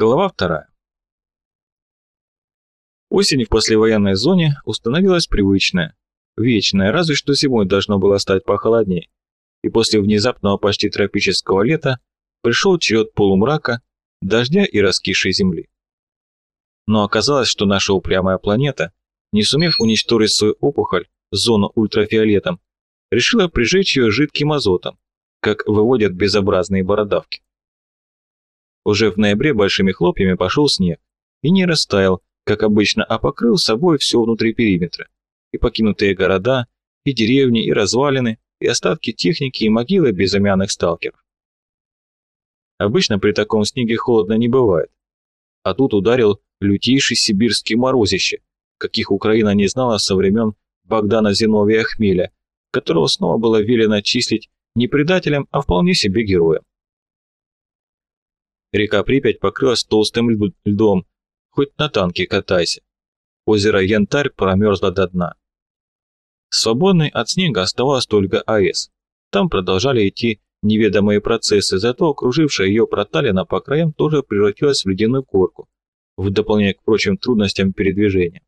Глава вторая. Осень в послевоенной зоне установилась привычная, вечная, разве что зимой должно было стать похолоднее. И после внезапного почти тропического лета пришел черед полумрака, дождя и раскисшей земли. Но оказалось, что наша упрямая планета, не сумев уничтожить свою опухоль, зону ультрафиолетом, решила прижечь ее жидким азотом, как выводят безобразные бородавки. Уже в ноябре большими хлопьями пошел снег и не растаял, как обычно, а покрыл собой все внутри периметра. И покинутые города, и деревни, и развалины, и остатки техники, и могилы безымянных сталкеров. Обычно при таком снеге холодно не бывает. А тут ударил лютейший сибирский морозище, каких Украина не знала со времен Богдана Зиновия Хмеля, которого снова было велено числить не предателем, а вполне себе героем. Река Припять покрылась толстым льдом, хоть на танке катайся. Озеро Янтарь промерзло до дна. Свободной от снега оставалась только АЭС. Там продолжали идти неведомые процессы, зато окружившая ее проталина по краям тоже превратилась в ледяную корку, в дополнение к прочим трудностям передвижения.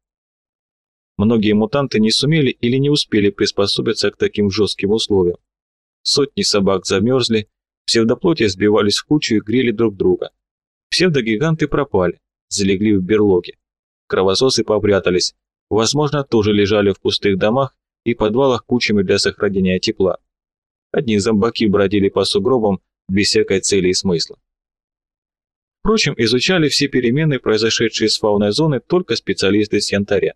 Многие мутанты не сумели или не успели приспособиться к таким жестким условиям. Сотни собак замерзли, псевдоплоти сбивались в кучу и грели друг друга. Псевдогиганты пропали, залегли в берлоге. Кровососы попрятались, возможно, тоже лежали в пустых домах и подвалах кучами для сохранения тепла. Одни зомбаки бродили по сугробам без всякой цели и смысла. Впрочем, изучали все перемены, произошедшие с фауной зоны, только специалисты с янтаря.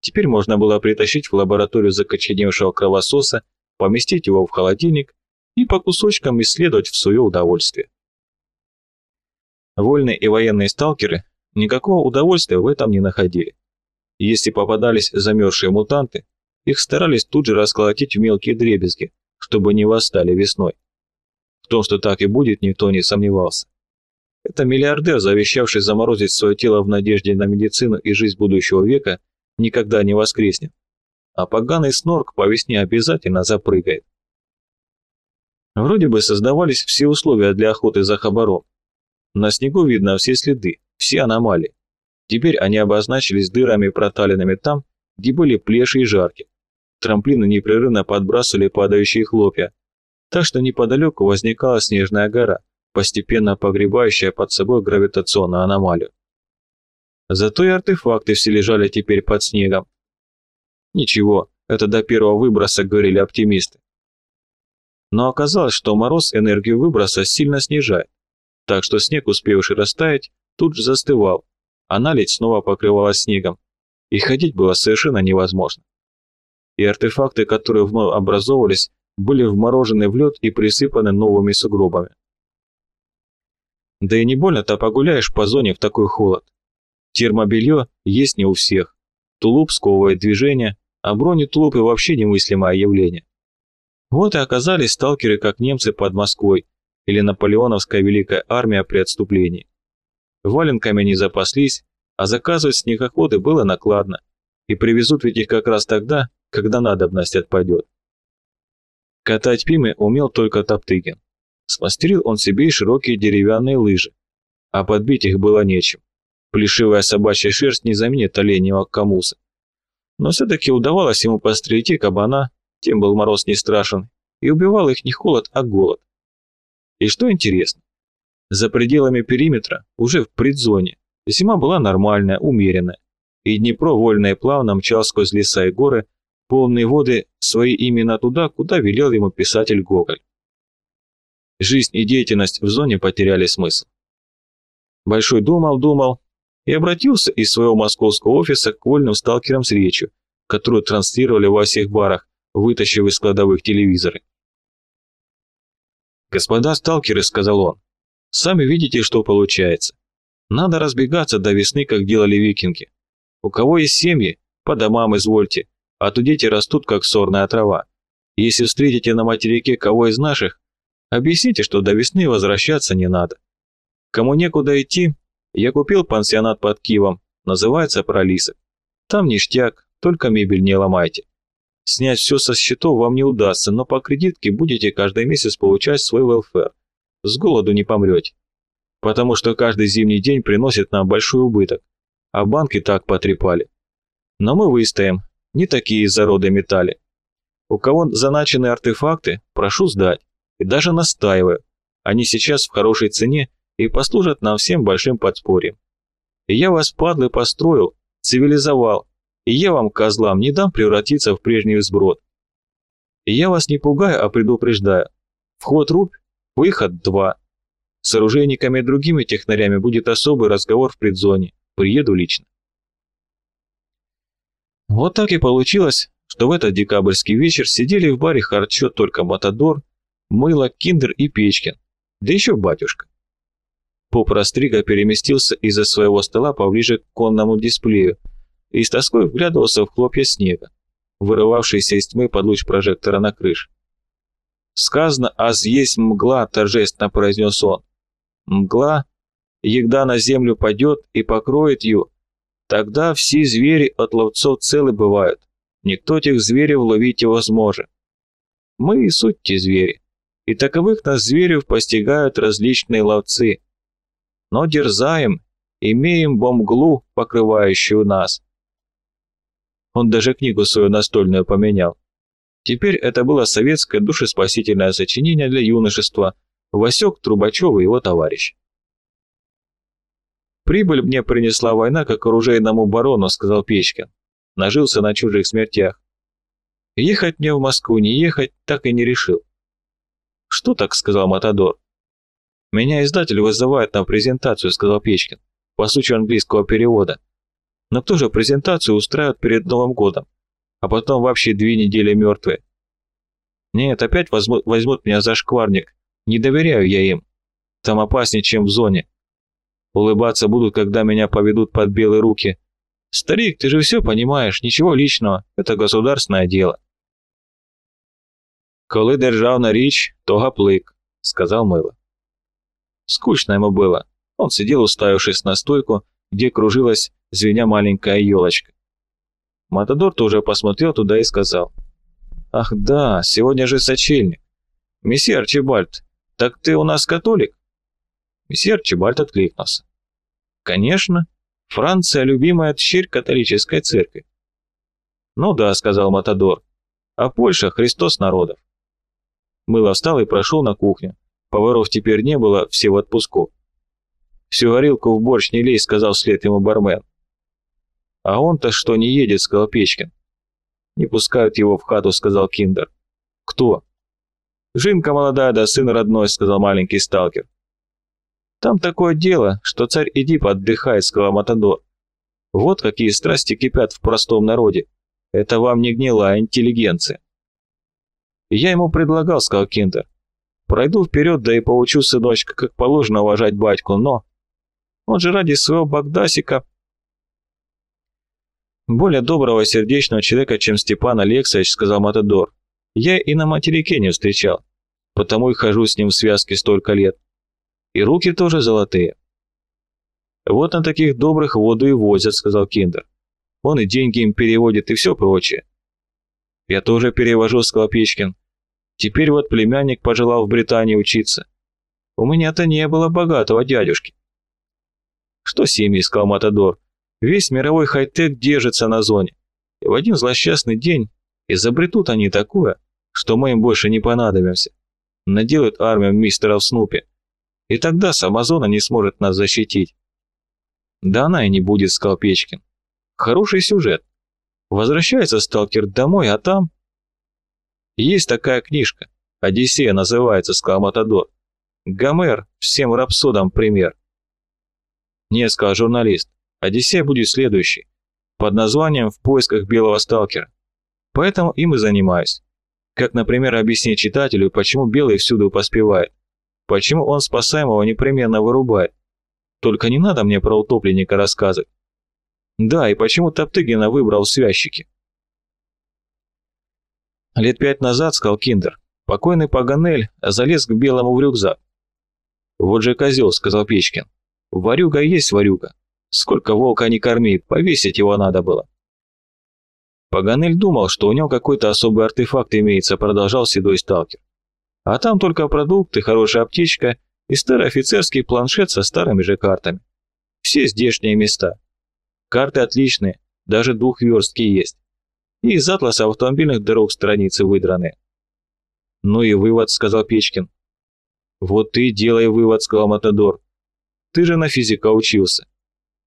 Теперь можно было притащить в лабораторию закоченевшего кровососа, поместить его в холодильник и по кусочкам исследовать в свое удовольствие. Вольные и военные сталкеры никакого удовольствия в этом не находили. Если попадались замерзшие мутанты, их старались тут же расколотить в мелкие дребезги, чтобы не восстали весной. В том, что так и будет, никто не сомневался. Это миллиардер, завещавший заморозить свое тело в надежде на медицину и жизнь будущего века, никогда не воскреснет. А поганый снорк по весне обязательно запрыгает. Вроде бы создавались все условия для охоты за хабаром. На снегу видно все следы, все аномалии. Теперь они обозначились дырами и проталинами там, где были плеши и жарки. Трамплины непрерывно подбрасывали падающие хлопья, так что неподалеку возникала снежная гора, постепенно погребающая под собой гравитационную аномалию. Зато и артефакты все лежали теперь под снегом. Ничего, это до первого выброса, говорили оптимисты но оказалось, что мороз энергию выброса сильно снижает, так что снег, успевший растаять, тут же застывал, а наледь снова покрывалась снегом, и ходить было совершенно невозможно. И артефакты, которые вновь образовывались, были вморожены в лед и присыпаны новыми сугробами. Да и не больно-то погуляешь по зоне в такой холод. Термобелье есть не у всех. Тулуп сковывает движение, а бронетулупы вообще немыслимое явление. Вот и оказались сталкеры, как немцы под Москвой или наполеоновская великая армия при отступлении. Валенками не запаслись, а заказывать снегоходы было накладно, и привезут ведь их как раз тогда, когда надобность отпадет. Катать пимы умел только Топтыгин. Смастерил он себе и широкие деревянные лыжи, а подбить их было нечем. Плешивая собачья шерсть не заменит оленьего камуса. Но все-таки удавалось ему пострелить кабана, тем был мороз не страшен, и убивал их не холод, а голод. И что интересно, за пределами периметра, уже в предзоне, зима была нормальная, умеренная, и Днепро вольно и плавно мчал сквозь леса и горы, полные воды свои именно туда, куда велел ему писатель Гоголь. Жизнь и деятельность в зоне потеряли смысл. Большой думал-думал и обратился из своего московского офиса к вольным сталкерам с речью, которую транслировали во всех барах, вытащив из кладовых телевизоры. «Господа сталкеры», — сказал он, — «сами видите, что получается. Надо разбегаться до весны, как делали викинги. У кого есть семьи, по домам извольте, а то дети растут, как сорная трава. Если встретите на материке кого из наших, объясните, что до весны возвращаться не надо. Кому некуда идти, я купил пансионат под Киевом, называется Пролисок. Там ништяк, только мебель не ломайте. Снять все со счетов вам не удастся, но по кредитке будете каждый месяц получать свой welfare. С голоду не помрете. потому что каждый зимний день приносит нам большой убыток, а банки так потрепали. Но мы выстоим, не такие зароды металли. У кого заначены артефакты, прошу сдать, и даже настаиваю. Они сейчас в хорошей цене и послужат нам всем большим подспорьем. И я вас, падлы, построил, цивилизовал, и я вам, козлам, не дам превратиться в прежний сброд. И я вас не пугаю, а предупреждаю. Вход рубь, выход два. С оружейниками и другими технарями будет особый разговор в предзоне. Приеду лично. Вот так и получилось, что в этот декабрьский вечер сидели в баре харчо только Матадор, Мыло, Киндер и Печкин, да еще батюшка. Поп Растрига переместился из-за своего стола поближе к конному дисплею и с тоской вглядывался в хлопья снега, вырывавшиеся из тьмы под луч прожектора на крыше. «Сказано, аз есть мгла», — торжественно произнес он. «Мгла, егда на землю падет и покроет ее, тогда все звери от ловцов целы бывают, никто тех зверей ловить не возможен. Мы и суть те звери, и таковых нас зверев постигают различные ловцы. Но дерзаем, имеем бомглу, покрывающую нас, он даже книгу свою настольную поменял. Теперь это было советское душеспасительное сочинение для юношества Васек Трубачев и его товарищ. «Прибыль мне принесла война, как оружейному барону», — сказал Печкин. Нажился на чужих смертях. Ехать мне в Москву, не ехать, так и не решил. «Что так?» — сказал Матадор. «Меня издатель вызывает на презентацию», — сказал Печкин, по случаю английского перевода. Но кто же презентацию устраивает перед Новым годом? А потом вообще две недели мертвые. Нет, опять возьмут, возьмут меня за шкварник. Не доверяю я им. Там опаснее, чем в зоне. Улыбаться будут, когда меня поведут под белые руки. Старик, ты же все понимаешь, ничего личного. Это государственное дело. Коли державна річ, то гаплик, сказал Мыло. Скучно ему было. Он сидел, уставившись на стойку, где кружилась звеня маленькая елочка. Матадор тоже посмотрел туда и сказал. «Ах да, сегодня же сочельник. Месье Арчибальд, так ты у нас католик?» Месье Арчибальд откликнулся. «Конечно. Франция – любимая тщерь католической церкви». «Ну да», – сказал Матадор. «А Польша – Христос народов». Мыло встал и прошел на кухню. Поваров теперь не было, все в отпуску. «Всю горилку в борщ не лезь», — сказал вслед ему бармен. «А он-то что не едет?» — сказал Печкин. «Не пускают его в хату», — сказал Киндер. «Кто?» «Жинка молодая, да сын родной», — сказал маленький сталкер. «Там такое дело, что царь Эдип отдыхает», — сказал Матадор. «Вот какие страсти кипят в простом народе. Это вам не гнилая интеллигенция». «Я ему предлагал», — сказал Киндер. «Пройду вперед, да и поучу сыночка, как положено уважать батьку, но...» Он же ради своего Багдасика «Более доброго сердечного человека, чем Степан Алексеевич», — сказал Матадор. «Я и на материке не встречал, потому и хожу с ним в связке столько лет. И руки тоже золотые». «Вот на таких добрых воду и возят», — сказал Киндер. «Он и деньги им переводит, и все прочее». «Я тоже перевожу», — сказал Печкин. «Теперь вот племянник пожелал в Британии учиться. У меня-то не было богатого дядюшки». «Что семьи?» — сказал Матадор. Весь мировой хай-тек держится на зоне. И в один злосчастный день изобретут они такое, что мы им больше не понадобимся. Наделают армию мистеров Снупи. И тогда сама зона не сможет нас защитить. Да она и не будет, сказал Печкин. Хороший сюжет. Возвращается сталкер домой, а там... Есть такая книжка. «Одиссея» называется, сказал Матадор. Гомер всем рапсодам пример. Нет, сказал журналист. Одиссея будет следующий, под названием «В поисках белого сталкера». Поэтому им и занимаюсь. Как, например, объяснить читателю, почему белый всюду поспевает, почему он спасаемого непременно вырубает. Только не надо мне про утопленника рассказывать. Да, и почему Топтыгина выбрал связчики. Лет пять назад, сказал Киндер, покойный Паганель залез к белому в рюкзак. Вот же козел, сказал Печкин. Варюга есть варюга. Сколько волка не корми, повесить его надо было. Паганель думал, что у него какой-то особый артефакт имеется, продолжал седой сталкер. А там только продукты, хорошая аптечка и старый офицерский планшет со старыми же картами. Все здешние места. Карты отличные, даже двухверстки есть. И из атласа автомобильных дорог страницы выдраны. «Ну и вывод», — сказал Печкин. «Вот ты делай вывод», — сказал Матадор. «Ты же на физика учился.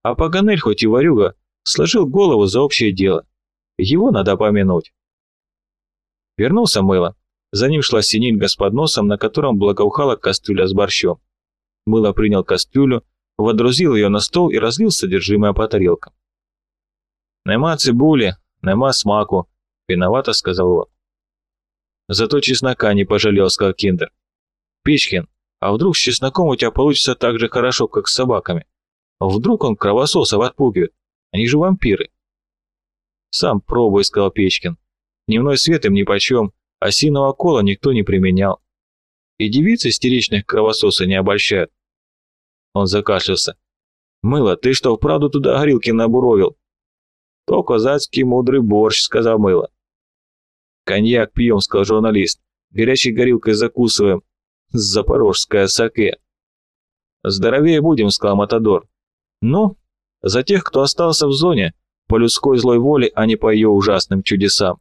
А Паганель, хоть и варюга, сложил голову за общее дело. Его надо помянуть». Вернулся Мыло. За ним шла синильга с подносом, на котором благоухала кастрюля с борщом. Мыло принял кастрюлю, водрузил ее на стол и разлил содержимое по тарелкам. «Нема цибули, нема смаку», — виновато сказал он. «Зато чеснока не пожалел», — сказал Киндер. «Печкин, а вдруг с чесноком у тебя получится так же хорошо, как с собаками? Вдруг он кровососов отпугивает? Они же вампиры». «Сам пробуй», — сказал Печкин. «Дневной свет им нипочем, осиного кола никто не применял. И девицы истеричных кровососа не обольщают. Он закашлялся. «Мыло, ты что, вправду туда горилки набуровил?» «То казацкий мудрый борщ», — сказал Мыло. «Коньяк пьем», — сказал журналист. «Горячей горилкой закусываем. Запорожская саке». «Здоровее будем», — сказал Матадор. «Ну, за тех, кто остался в зоне, по людской злой воле, а не по ее ужасным чудесам».